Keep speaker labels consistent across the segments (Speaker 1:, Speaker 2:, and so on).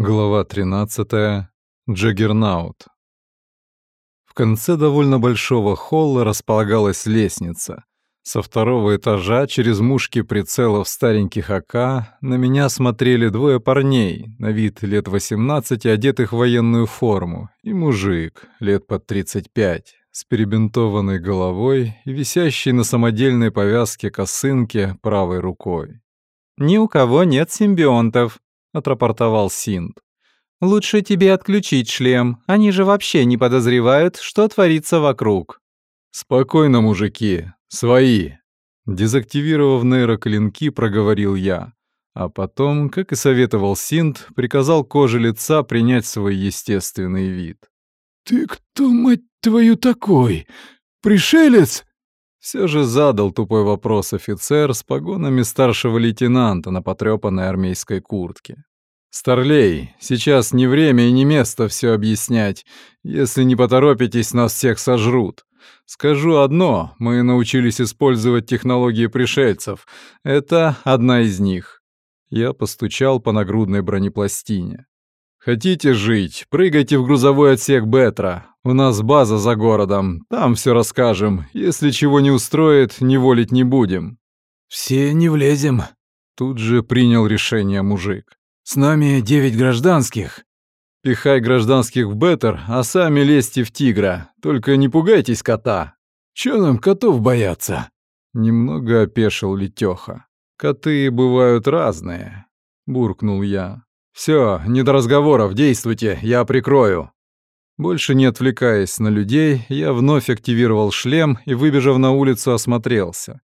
Speaker 1: Глава 13. Джаггернаут. В конце довольно большого холла располагалась лестница. Со второго этажа через мушки прицелов стареньких АК на меня смотрели двое парней, на вид лет 18, одетых в военную форму, и мужик, лет под 35, с перебинтованной головой и висящей на самодельной повязке косынки правой рукой.
Speaker 2: «Ни у кого нет симбионтов», — отрапортовал Синд. «Лучше тебе отключить шлем, они же вообще не подозревают, что творится вокруг».
Speaker 1: «Спокойно, мужики, свои!» Дезактивировав нейроклинки, проговорил я. А потом, как и советовал Синт, приказал коже лица принять свой естественный вид.
Speaker 3: «Ты кто, мать твою, такой? Пришелец?»
Speaker 1: Все же задал тупой вопрос офицер с погонами старшего лейтенанта на потрепанной армейской куртке. «Старлей, сейчас не время и не место все объяснять. Если не поторопитесь, нас всех сожрут. Скажу одно, мы научились использовать технологии пришельцев. Это одна из них». Я постучал по нагрудной бронепластине. «Хотите жить? Прыгайте в грузовой отсек Бетра. У нас база за городом. Там все расскажем. Если чего не устроит, не волить не будем».
Speaker 3: «Все не влезем», — тут же принял решение мужик. «С нами девять гражданских».
Speaker 1: «Пихай гражданских в Бетер, а сами лезьте в Тигра. Только не пугайтесь кота».
Speaker 3: «Чё нам котов бояться?»
Speaker 1: Немного опешил Летёха. «Коты бывают разные», — буркнул я. «Всё, не до разговоров, действуйте, я прикрою». Больше не отвлекаясь на людей, я вновь активировал шлем и, выбежав на улицу, осмотрелся.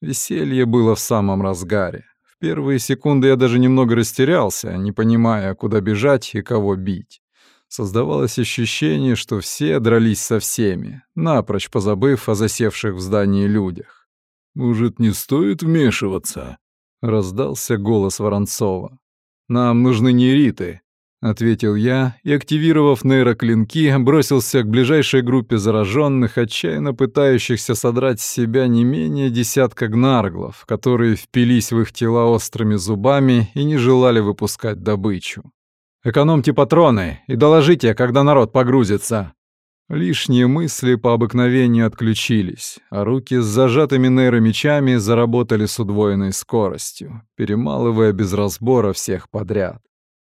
Speaker 1: Веселье было в самом разгаре. Первые секунды я даже немного растерялся, не понимая, куда бежать и кого бить. Создавалось ощущение, что все дрались со всеми, напрочь позабыв о засевших в здании людях.
Speaker 3: «Может, не стоит вмешиваться?» — раздался голос Воронцова.
Speaker 1: «Нам нужны нейриты», — ответил я и, активировав нейроклинки, бросился к ближайшей группе зараженных, отчаянно пытающихся содрать с себя не менее десятка гнарглов, которые впились в их тела острыми зубами и не желали выпускать добычу. «Экономьте патроны и доложите, когда народ погрузится», Лишние мысли по обыкновению отключились, а руки с зажатыми нейромечами заработали с удвоенной скоростью, перемалывая без разбора всех подряд.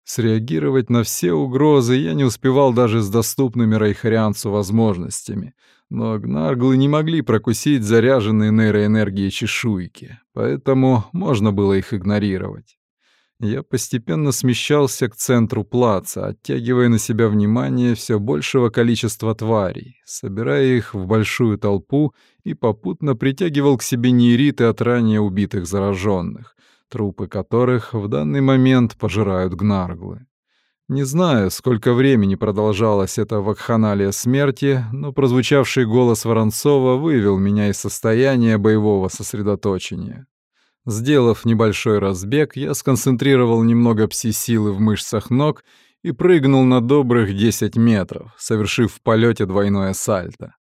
Speaker 1: Среагировать на все угрозы я не успевал даже с доступными райхарианцу возможностями, но гнарглы не могли прокусить заряженные нейроэнергией чешуйки, поэтому можно было их игнорировать. Я постепенно смещался к центру плаца, оттягивая на себя внимание все большего количества тварей, собирая их в большую толпу и попутно притягивал к себе нейриты от ранее убитых зараженных, трупы которых в данный момент пожирают гнарглы. Не знаю, сколько времени продолжалась эта вакханалия смерти, но прозвучавший голос Воронцова вывел меня из состояния боевого сосредоточения. Сделав небольшой разбег, я сконцентрировал немного пси-силы в мышцах ног и прыгнул на добрых 10 метров, совершив в полете двойное сальто.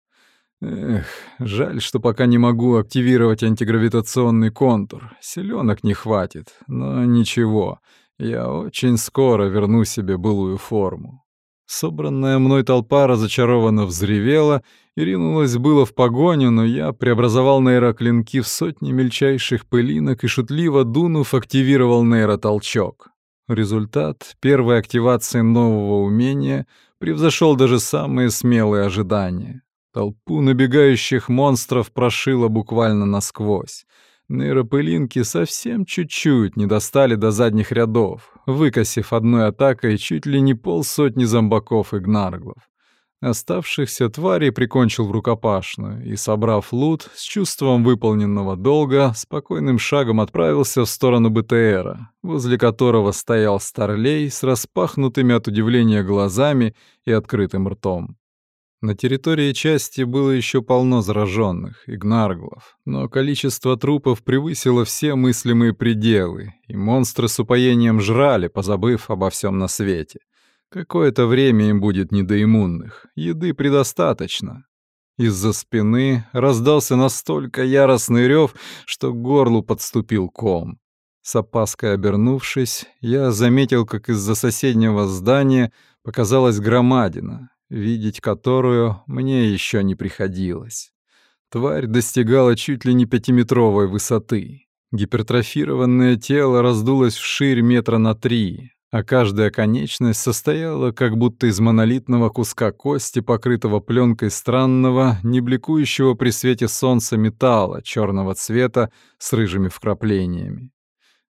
Speaker 1: Эх, жаль, что пока не могу активировать антигравитационный контур. Селенок не хватит, но ничего, я очень скоро верну себе былую форму. Собранная мной толпа разочарованно взревела и ринулась было в погоню, но я преобразовал нейроклинки в сотни мельчайших пылинок и шутливо дунув активировал нейротолчок. Результат первой активации нового умения превзошел даже самые смелые ожидания. Толпу набегающих монстров прошило буквально насквозь. Нейропылинки совсем чуть-чуть не достали до задних рядов, выкосив одной атакой чуть ли не полсотни зомбаков и гнарглов. Оставшихся тварей прикончил в рукопашную и, собрав лут, с чувством выполненного долга, спокойным шагом отправился в сторону БТРа, возле которого стоял Старлей с распахнутыми от удивления глазами и открытым ртом. На территории части было еще полно зараженных и гнарглов, но количество трупов превысило все мыслимые пределы, и монстры с упоением жрали, позабыв обо всем на свете. Какое-то время им будет не до иммунных, еды предостаточно. Из-за спины раздался настолько яростный рев, что к горлу подступил ком. С опаской обернувшись, я заметил, как из-за соседнего здания показалась громадина, видеть которую мне еще не приходилось. Тварь достигала чуть ли не пятиметровой высоты. Гипертрофированное тело раздулось вширь метра на три, а каждая конечность состояла как будто из монолитного куска кости, покрытого пленкой странного, не бликующего при свете солнца металла черного цвета с рыжими вкраплениями.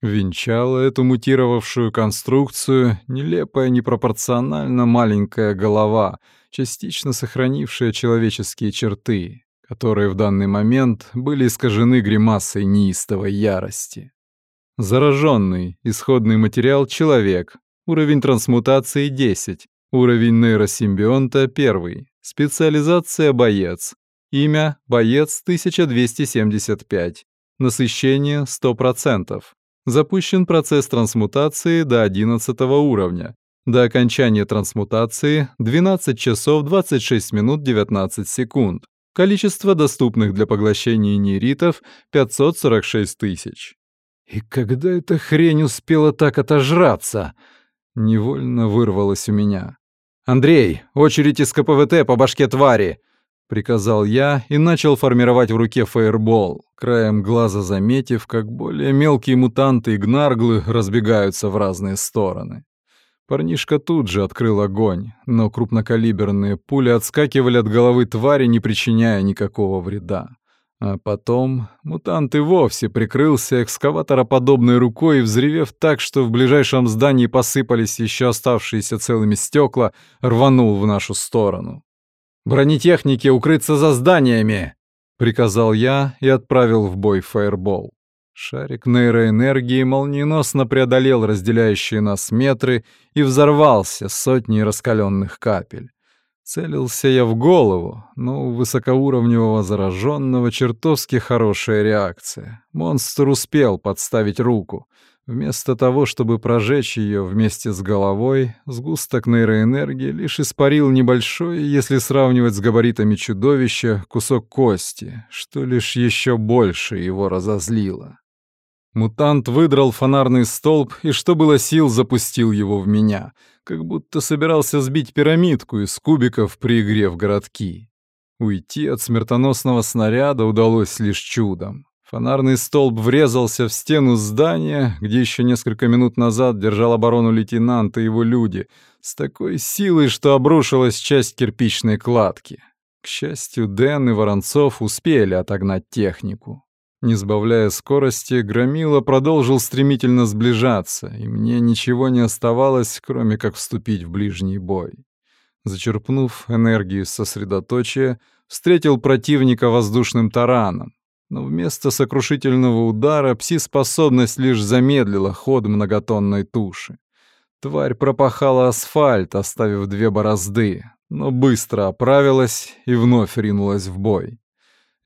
Speaker 1: Венчала эту мутировавшую конструкцию нелепая непропорционально маленькая голова, частично сохранившая человеческие черты, которые в данный момент были искажены гримасой неистовой ярости. Зараженный, исходный материал человек, уровень трансмутации 10, уровень нейросимбионта 1, специализация боец, имя боец 1275, насыщение 100%. Запущен процесс трансмутации до 11 уровня. До окончания трансмутации 12 часов 26 минут 19 секунд. Количество доступных для поглощения нейритов 546 тысяч. И когда эта хрень успела так отожраться? Невольно вырвалось у меня. «Андрей, очередь из КПВТ по башке твари!» Приказал я и начал формировать в руке фаербол, краем глаза заметив, как более мелкие мутанты и гнарглы разбегаются в разные стороны. Парнишка тут же открыл огонь, но крупнокалиберные пули отскакивали от головы твари, не причиняя никакого вреда. А потом мутант и вовсе прикрылся экскаватороподобной рукой, взревев так, что в ближайшем здании посыпались еще оставшиеся целыми стекла, рванул в нашу сторону. «Бронетехники укрыться за зданиями!» — приказал я и отправил в бой фаербол. Шарик нейроэнергии молниеносно преодолел разделяющие нас метры и взорвался сотней раскаленных капель. Целился я в голову, но у высокоуровневого зараженного чертовски хорошая реакция. Монстр успел подставить руку — Вместо того, чтобы прожечь ее вместе с головой, сгусток нейроэнергии лишь испарил небольшой, если сравнивать с габаритами чудовища, кусок кости, что лишь еще больше его разозлило. Мутант выдрал фонарный столб и, что было сил, запустил его в меня, как будто собирался сбить пирамидку из кубиков при игре в городки. Уйти от смертоносного снаряда удалось лишь чудом. Фонарный столб врезался в стену здания, где еще несколько минут назад держал оборону лейтенант и его люди, с такой силой, что обрушилась часть кирпичной кладки. К счастью, Дэн и Воронцов успели отогнать технику. Не сбавляя скорости, Громила продолжил стремительно сближаться, и мне ничего не оставалось, кроме как вступить в ближний бой. Зачерпнув энергию сосредоточия, встретил противника воздушным тараном, но вместо сокрушительного удара пси-способность лишь замедлила ход многотонной туши. Тварь пропахала асфальт, оставив две борозды, но быстро оправилась и вновь ринулась в бой.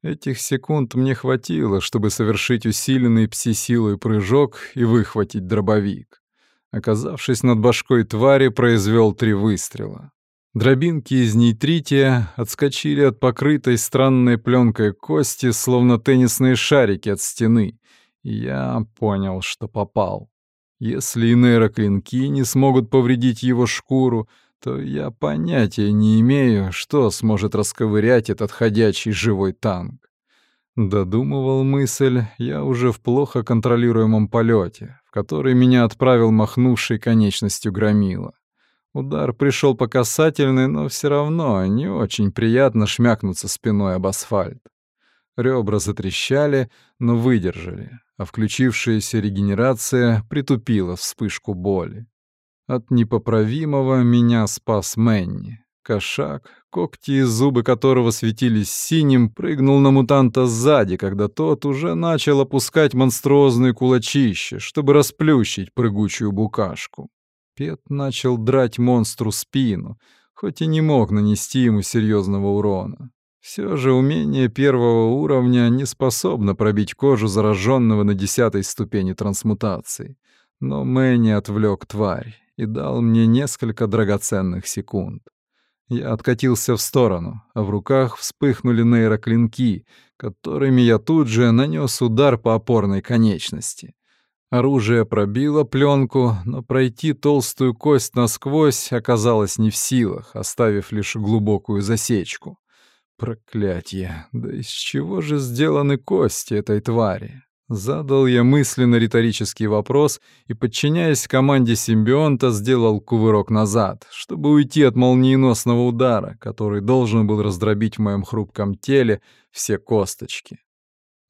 Speaker 1: Этих секунд мне хватило, чтобы совершить усиленный пси-силой прыжок и выхватить дробовик. Оказавшись над башкой твари, произвел три выстрела. Дробинки из нейтрития отскочили от покрытой странной пленкой кости, словно теннисные шарики от стены, я понял, что попал. Если нейроклинки не смогут повредить его шкуру, то я понятия не имею, что сможет расковырять этот ходячий живой танк. Додумывал мысль я уже в плохо контролируемом полете, в который меня отправил махнувший конечностью громила. Удар пришел по касательной, но все равно не очень приятно шмякнуться спиной об асфальт. Ребра затрещали, но выдержали, а включившаяся регенерация притупила вспышку боли. От непоправимого меня спас Мэнни. Кошак, когти и зубы которого светились синим, прыгнул на мутанта сзади, когда тот уже начал опускать монструозные кулачище, чтобы расплющить прыгучую букашку. Пет начал драть монстру спину, хоть и не мог нанести ему серьезного урона. Все же умение первого уровня не способно пробить кожу зараженного на десятой ступени трансмутации. Но Мэнни отвлек тварь и дал мне несколько драгоценных секунд. Я откатился в сторону, а в руках вспыхнули нейроклинки, которыми я тут же нанес удар по опорной конечности. Оружие пробило пленку, но пройти толстую кость насквозь оказалось не в силах, оставив лишь глубокую засечку. Проклятье! Да из чего же сделаны кости этой твари? Задал я мысленно риторический вопрос и, подчиняясь команде симбионта, сделал кувырок назад, чтобы уйти от молниеносного удара, который должен был раздробить в моем хрупком теле все косточки.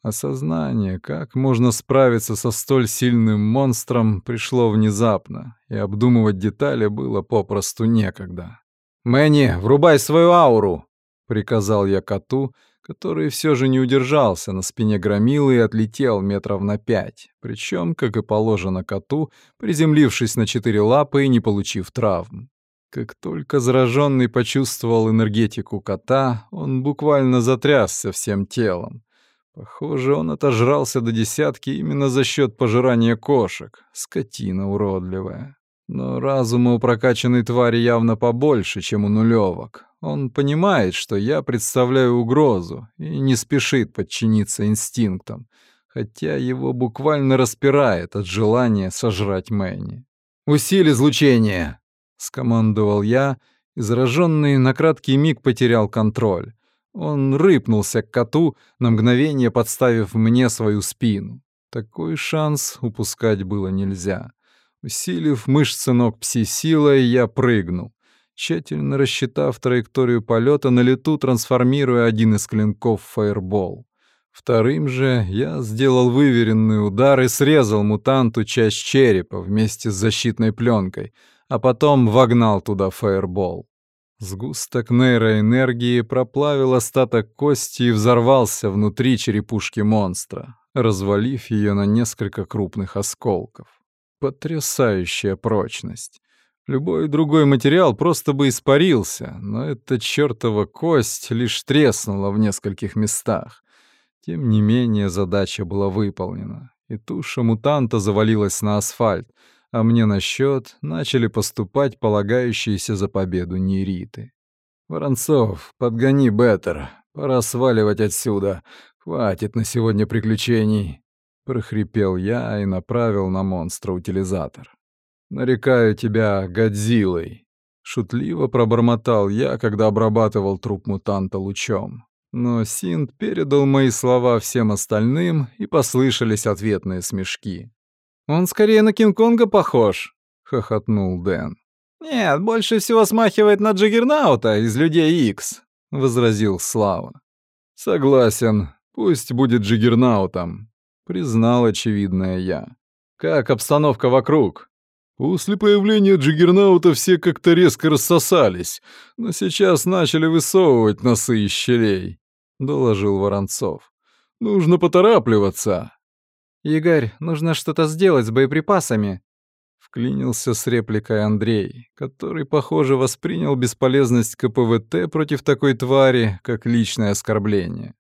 Speaker 1: Осознание, как можно справиться со столь сильным монстром, пришло внезапно, и обдумывать детали было попросту некогда.
Speaker 2: «Мэнни, врубай свою ауру!»
Speaker 1: — приказал я коту, который все же не удержался на спине громилы и отлетел метров на пять, причем, как и положено коту, приземлившись на четыре лапы и не получив травм. Как только зараженный почувствовал энергетику кота, он буквально затрясся всем телом. Похоже, он отожрался до десятки именно за счет пожирания кошек. Скотина уродливая. Но разума у прокачанной твари явно побольше, чем у нулевок. Он понимает, что я представляю угрозу, и не спешит подчиниться инстинктам, хотя его буквально распирает от желания сожрать Мэнни.
Speaker 2: «Усиль излучение!» — скомандовал я, и зараженный на краткий миг потерял контроль. Он рыпнулся к коту, на мгновение подставив мне свою спину. Такой шанс упускать было нельзя. Усилив мышцы ног пси-силой, я прыгнул. Тщательно рассчитав траекторию полета, на лету трансформируя один из клинков в фаербол. Вторым же я сделал выверенный удар и срезал мутанту часть черепа вместе с защитной пленкой, а потом вогнал туда фаербол. Сгусток нейроэнергии проплавил остаток кости и взорвался внутри черепушки монстра, развалив ее на несколько крупных осколков. Потрясающая прочность. Любой другой материал просто бы испарился, но эта чертова кость лишь треснула в нескольких местах. Тем не менее задача была выполнена, и туша мутанта завалилась на асфальт, а мне на счет начали поступать полагающиеся за победу нейриты. «Воронцов, подгони Беттер. Пора сваливать отсюда. Хватит на сегодня приключений», — прохрипел я и направил на монстра утилизатор. «Нарекаю тебя Годзиллой», — шутливо пробормотал я, когда обрабатывал труп мутанта лучом. Но Синт передал мои слова всем остальным, и послышались ответные смешки. «Он скорее на Кинг-Конга похож», —
Speaker 1: хохотнул Дэн.
Speaker 2: «Нет, больше всего смахивает на Джиггернаута из «Людей Икс», — возразил Слава.
Speaker 1: «Согласен, пусть будет Джиггернаутом», — признал очевидное я. «Как обстановка вокруг?» После появления Джиггернаута все как-то резко рассосались, но сейчас начали высовывать носы из щелей, — доложил Воронцов. «Нужно поторапливаться».
Speaker 2: «Игорь, нужно что-то сделать с боеприпасами», — вклинился с репликой Андрей, который, похоже, воспринял бесполезность КПВТ против такой твари, как личное оскорбление.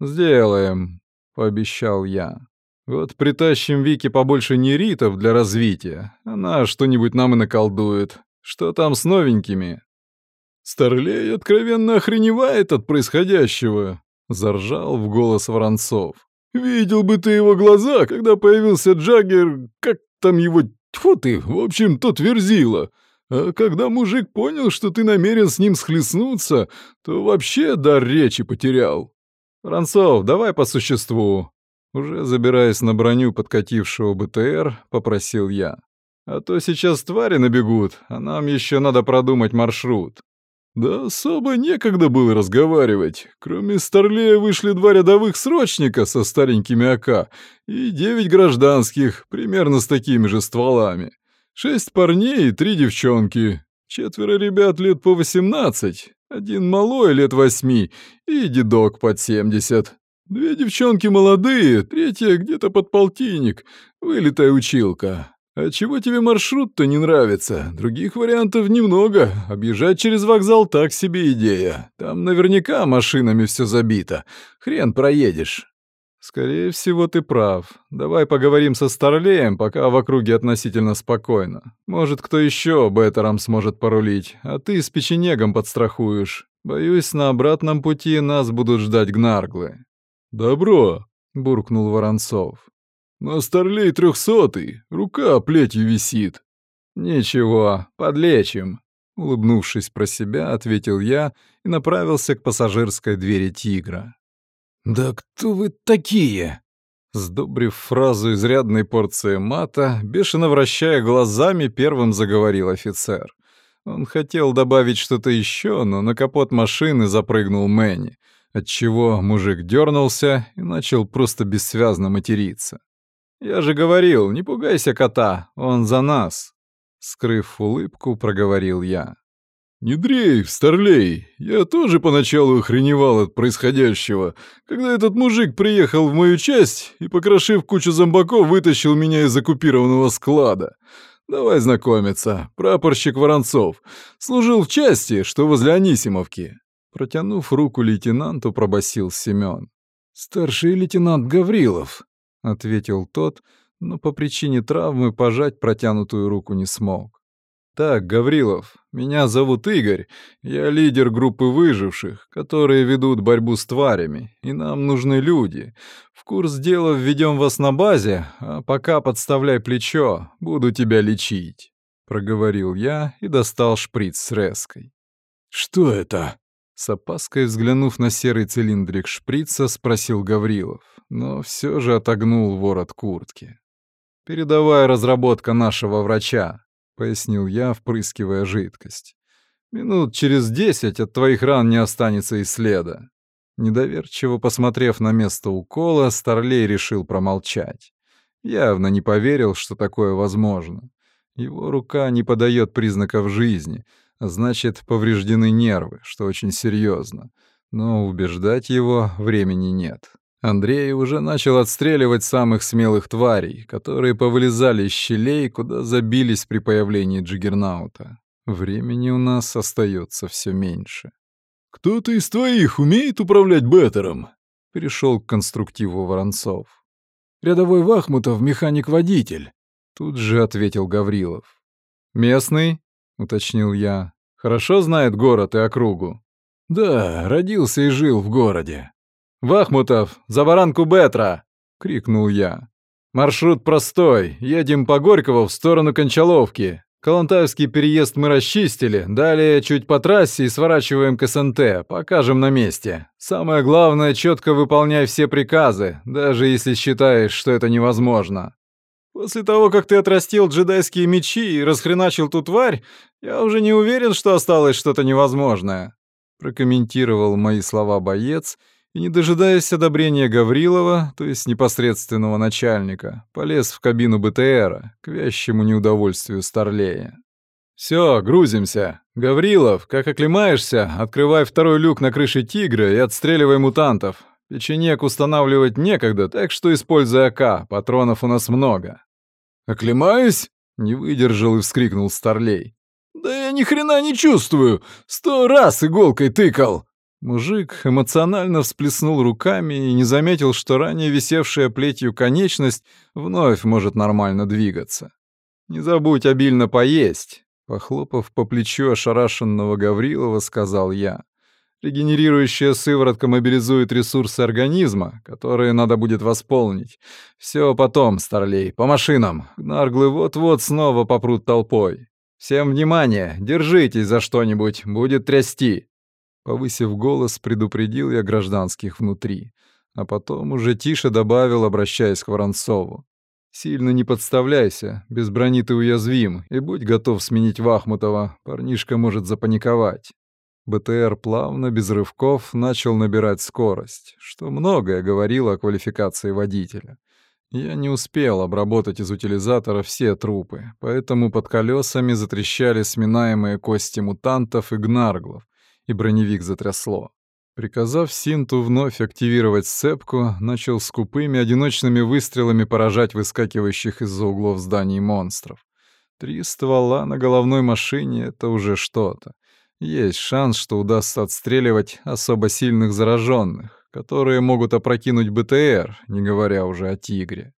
Speaker 1: «Сделаем», — пообещал я. «Вот притащим Вике побольше неритов для развития. Она что-нибудь нам и наколдует. Что там с новенькими?» «Старлей откровенно охреневает от происходящего», — заржал в голос Воронцов. Видел бы ты его глаза, когда появился Джаггер, как там его... Тьфу ты, в общем, тот верзила. А когда мужик понял, что ты намерен с ним схлестнуться, то вообще дар речи потерял. Францов, давай по существу. Уже забираясь на броню подкатившего БТР, попросил я. А то сейчас твари набегут, а нам еще надо продумать маршрут. Да особо некогда было разговаривать. Кроме Старлея вышли два рядовых срочника со старенькими АК и девять гражданских, примерно с такими же стволами. Шесть парней и три девчонки. Четверо ребят лет по восемнадцать, один малой лет восьми и дедок под семьдесят. Две девчонки молодые, третья где-то под полтинник, вылитая училка. «А чего тебе маршрут-то не нравится? Других вариантов немного. Объезжать через вокзал так себе идея. Там наверняка машинами все забито. Хрен проедешь». «Скорее всего, ты прав. Давай поговорим со Старлеем, пока в округе относительно спокойно. Может, кто еще Беттером сможет порулить, а ты с печенегом подстрахуешь. Боюсь, на обратном пути нас будут ждать гнарглы». «Добро», — буркнул Воронцов. Но старлей трехсотый, рука плетью висит».
Speaker 2: «Ничего, подлечим», — улыбнувшись про себя, ответил я и направился к пассажирской двери «Тигра».
Speaker 3: «Да кто вы такие?»
Speaker 2: Сдобрив фразу изрядной порции мата, бешено вращая глазами, первым заговорил офицер. Он хотел добавить что-то еще, но на капот машины запрыгнул Мэнни, отчего мужик дернулся и начал просто бессвязно материться. «Я же говорил, не пугайся кота, он за нас!» Скрыв улыбку, проговорил я.
Speaker 1: «Не дрейф, старлей, я тоже поначалу охреневал от происходящего, когда этот мужик приехал в мою часть и, покрошив кучу зомбаков, вытащил меня из оккупированного склада. Давай знакомиться, прапорщик Воронцов. Служил в части, что возле Анисимовки».
Speaker 2: Протянув руку лейтенанту, пробасил Семен.
Speaker 3: «Старший лейтенант Гаврилов», —
Speaker 2: ответил тот, но по причине травмы пожать протянутую руку не смог. «Так, Гаврилов, меня зовут Игорь, я лидер группы выживших, которые ведут борьбу с тварями, и нам нужны люди. В курс дела введем вас на базе, а пока подставляй плечо, буду тебя лечить», — проговорил я и достал шприц с резкой.
Speaker 3: «Что это?»
Speaker 2: С опаской взглянув на серый цилиндрик шприца, спросил Гаврилов, но все же отогнул ворот куртки. «Передовая разработка нашего врача», — пояснил я, впрыскивая жидкость. «Минут через десять от твоих ран не останется и следа». Недоверчиво посмотрев на место укола, Старлей решил промолчать. Явно не поверил, что такое возможно. Его рука не подает признаков жизни, значит, повреждены нервы, что очень серьезно. Но убеждать его времени нет. Андрей уже начал отстреливать самых смелых тварей, которые повылезали из щелей, куда забились при появлении Джиггернаута. Времени у нас остается все меньше.
Speaker 1: «Кто-то из твоих умеет управлять Беттером?»
Speaker 2: — перешел к конструктиву Воронцов.
Speaker 3: «Рядовой Вахмутов, механик-водитель», —
Speaker 2: тут же ответил Гаврилов. «Местный?» — уточнил я. «Хорошо знает город и округу?»
Speaker 3: «Да, родился и жил в городе»,
Speaker 2: «Вахмутов, за баранку Бетра!» — крикнул я. «Маршрут простой. Едем по Горького в сторону Кончаловки. Калантаевский переезд мы расчистили. Далее чуть по трассе и сворачиваем к СНТ. Покажем на месте. Самое главное, четко выполняй все приказы, даже если считаешь, что это невозможно. После того, как ты отрастил джедайские мечи и расхреначил ту тварь, я уже не уверен, что осталось что-то невозможное», — прокомментировал мои слова боец — и, не дожидаясь одобрения Гаврилова, то есть непосредственного начальника, полез в кабину БТРа к вящему неудовольствию Старлея. «Все, грузимся. Гаврилов, как оклемаешься, открывай второй люк на крыше «Тигра» и отстреливай мутантов. Печенек устанавливать некогда, так что используй АК, патронов у нас много».
Speaker 1: «Оклемаюсь?»
Speaker 2: — не выдержал и вскрикнул Старлей.
Speaker 1: «Да я ни хрена не чувствую! Сто раз иголкой тыкал!»
Speaker 2: Мужик эмоционально всплеснул руками и не заметил, что ранее висевшая плетью конечность вновь может нормально двигаться. «Не забудь обильно поесть», — похлопав по плечу ошарашенного Гаврилова, сказал я. «Регенерирующая сыворотка мобилизует ресурсы организма, которые надо будет восполнить. Все потом, старлей, по машинам. Нарглы вот-вот снова попрут толпой. Всем внимание, держитесь за что-нибудь, будет трясти». Повысив голос, предупредил я гражданских внутри, а потом уже тише добавил, обращаясь к Воронцову. «Сильно не подставляйся, без брони ты уязвим, и будь готов сменить Вахмутова, парнишка может запаниковать». БТР плавно, без рывков, начал набирать скорость, что многое говорило о квалификации водителя. Я не успел обработать из утилизатора все трупы, поэтому под колесами затрещали сминаемые кости мутантов и гнарглов, и броневик затрясло. Приказав Синту вновь активировать сцепку, начал скупыми одиночными выстрелами поражать выскакивающих из-за углов зданий монстров. Три ствола на головной машине — это уже что-то. Есть шанс, что удастся отстреливать особо сильных зараженных, которые могут опрокинуть БТР, не говоря уже о «Тигре».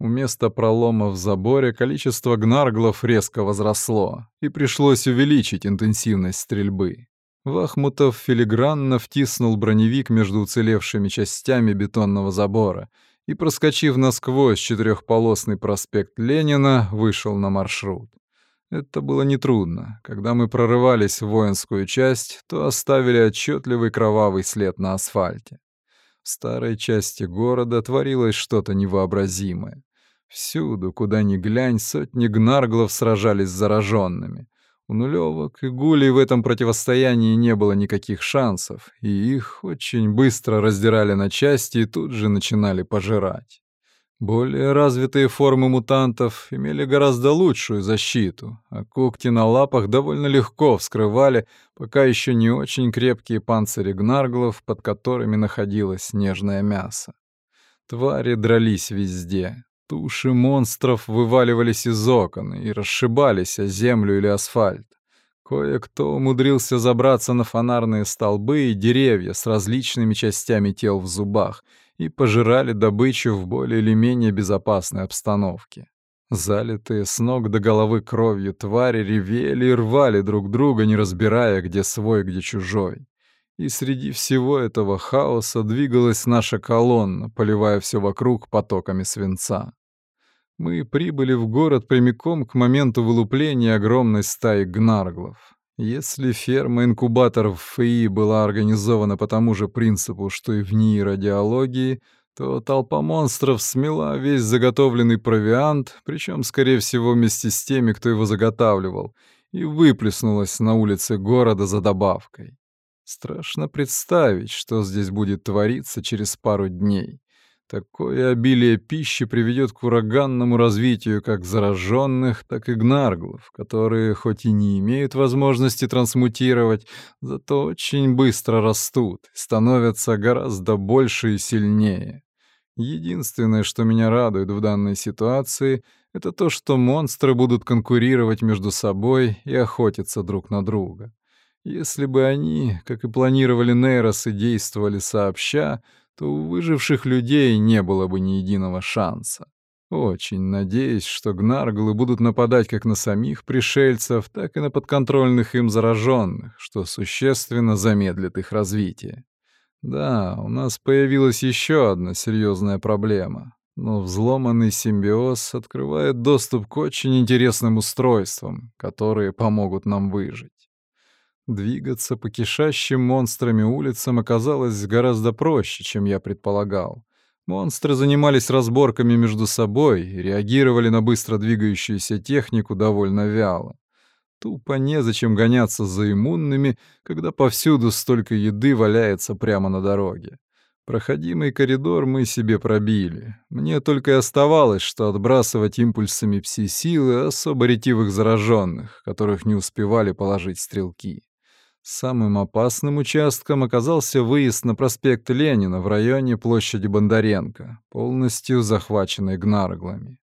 Speaker 2: У места пролома в заборе количество гнарглов резко возросло, и пришлось увеличить интенсивность стрельбы. Вахмутов филигранно втиснул броневик между уцелевшими частями бетонного забора
Speaker 1: и, проскочив насквозь четырехполосный проспект Ленина, вышел на маршрут. Это было нетрудно. Когда мы прорывались в воинскую часть, то оставили отчетливый кровавый след на асфальте. В старой части города творилось что-то невообразимое. Всюду, куда ни глянь, сотни гнарглов сражались с зараженными. У нулевок и гулей в этом противостоянии не было никаких шансов, и их очень быстро раздирали на части и тут же начинали пожирать. Более развитые формы мутантов имели гораздо лучшую защиту, а когти на лапах довольно легко вскрывали пока еще не очень крепкие панцири гнарглов, под которыми находилось нежное мясо. Твари дрались везде. Туши монстров вываливались из окон и расшибались о землю или асфальт. Кое-кто умудрился забраться на фонарные столбы и деревья с различными частями тел в зубах — и пожирали добычу в более или менее безопасной обстановке. Залитые с ног до головы кровью твари ревели и рвали друг друга, не разбирая, где свой, где чужой. И среди всего этого хаоса двигалась наша колонна, поливая все вокруг потоками свинца. Мы прибыли в город прямиком к моменту вылупления огромной стаи гнарглов. Если ферма-инкубатор в ФИ была организована по тому же принципу, что и в НИИ радиологии, то толпа монстров смела весь заготовленный провиант, причем, скорее всего, вместе с теми, кто его заготавливал, и выплеснулась на улице города за добавкой. Страшно представить, что здесь будет твориться через пару дней. Такое обилие пищи приведет к ураганному развитию как зараженных, так и гнарглов, которые хоть и не имеют возможности трансмутировать, зато очень быстро растут, становятся гораздо больше и сильнее. Единственное, что меня радует в данной ситуации, это то, что монстры будут конкурировать между собой и охотиться друг на друга. Если бы они, как и планировали нейросы, действовали сообща, то у выживших людей не было бы ни единого шанса. Очень надеюсь, что гнарглы будут нападать как на самих пришельцев, так и на подконтрольных им зараженных, что существенно замедлит их развитие. Да, у нас появилась еще одна серьезная проблема, но взломанный симбиоз открывает доступ к очень интересным устройствам, которые помогут нам выжить. Двигаться по кишащим монстрами улицам оказалось гораздо проще, чем я предполагал. Монстры занимались разборками между собой и реагировали на быстро двигающуюся технику довольно вяло. Тупо незачем гоняться за иммунными, когда повсюду столько еды валяется прямо на дороге. Проходимый коридор мы себе пробили. Мне только и оставалось, что отбрасывать импульсами пси-силы особо ретивых зараженных, которых не успевали положить стрелки. Самым опасным участком оказался выезд на проспект Ленина в районе площади Бондаренко, полностью захваченной гнарглами.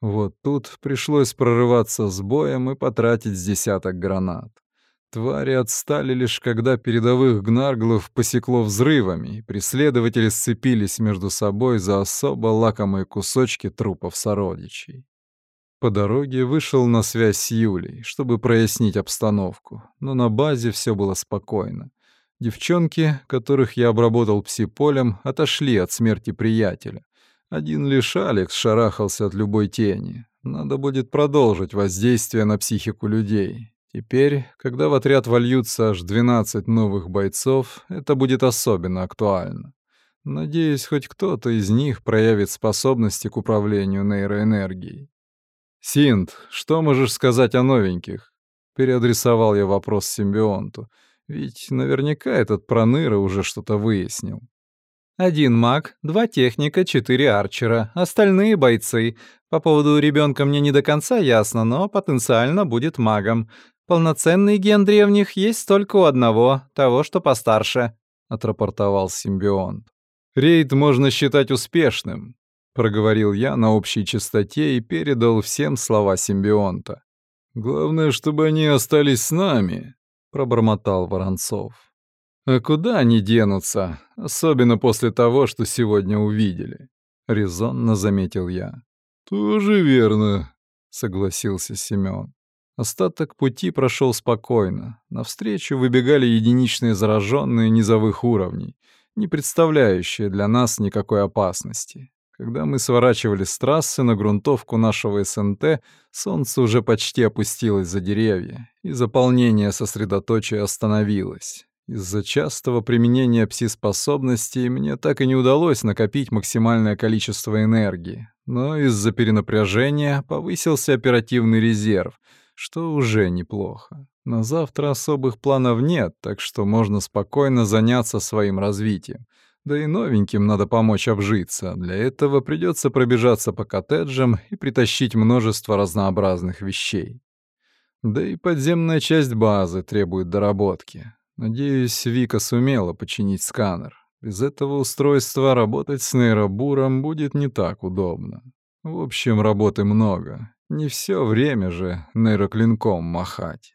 Speaker 1: Вот тут пришлось прорываться с боем и потратить с десяток гранат. Твари отстали лишь когда передовых гнарглов посекло взрывами, и преследователи сцепились между собой за особо лакомые кусочки трупов сородичей. По дороге вышел на связь с Юлей, чтобы прояснить обстановку, но на базе все было спокойно. Девчонки, которых я обработал псиполем, отошли от смерти приятеля. Один лишь Алекс шарахался от любой тени. Надо будет продолжить воздействие на психику людей. Теперь, когда в отряд вольются аж 12 новых бойцов, это будет особенно актуально. Надеюсь, хоть кто-то из них проявит способности к управлению нейроэнергией. «Синт, что можешь сказать о новеньких?» Переадресовал я вопрос симбионту. Ведь наверняка этот проныра уже что-то выяснил.
Speaker 2: «Один маг, два техника, четыре арчера, остальные бойцы. По поводу ребенка мне не до конца ясно, но потенциально будет магом. Полноценный ген древних есть только у одного, того, что постарше», — отрапортовал симбионт.
Speaker 1: «Рейд можно считать успешным проговорил я на общей частоте и передал всем слова симбионта. Главное, чтобы они остались с нами, пробормотал Воронцов. А куда они денутся, особенно после того, что сегодня увидели, резонно заметил я. Тоже верно, согласился Семён. Остаток пути прошел спокойно. Навстречу выбегали единичные зараженные низовых уровней, не представляющие для нас никакой опасности. Когда мы сворачивали с трассы на грунтовку нашего СНТ, солнце уже почти опустилось за деревья, и заполнение сосредоточия остановилось. Из-за частого применения пси-способностей мне так и не удалось накопить максимальное количество энергии, но из-за перенапряжения повысился оперативный резерв, что уже неплохо. На завтра особых планов нет, так что можно спокойно заняться своим развитием. Да и новеньким надо помочь обжиться. Для этого придется пробежаться по коттеджам и притащить множество разнообразных вещей. Да и подземная часть базы требует доработки. Надеюсь, Вика сумела починить сканер. Без этого устройства работать с нейробуром будет не так удобно. В общем, работы много. Не все время же нейроклинком махать.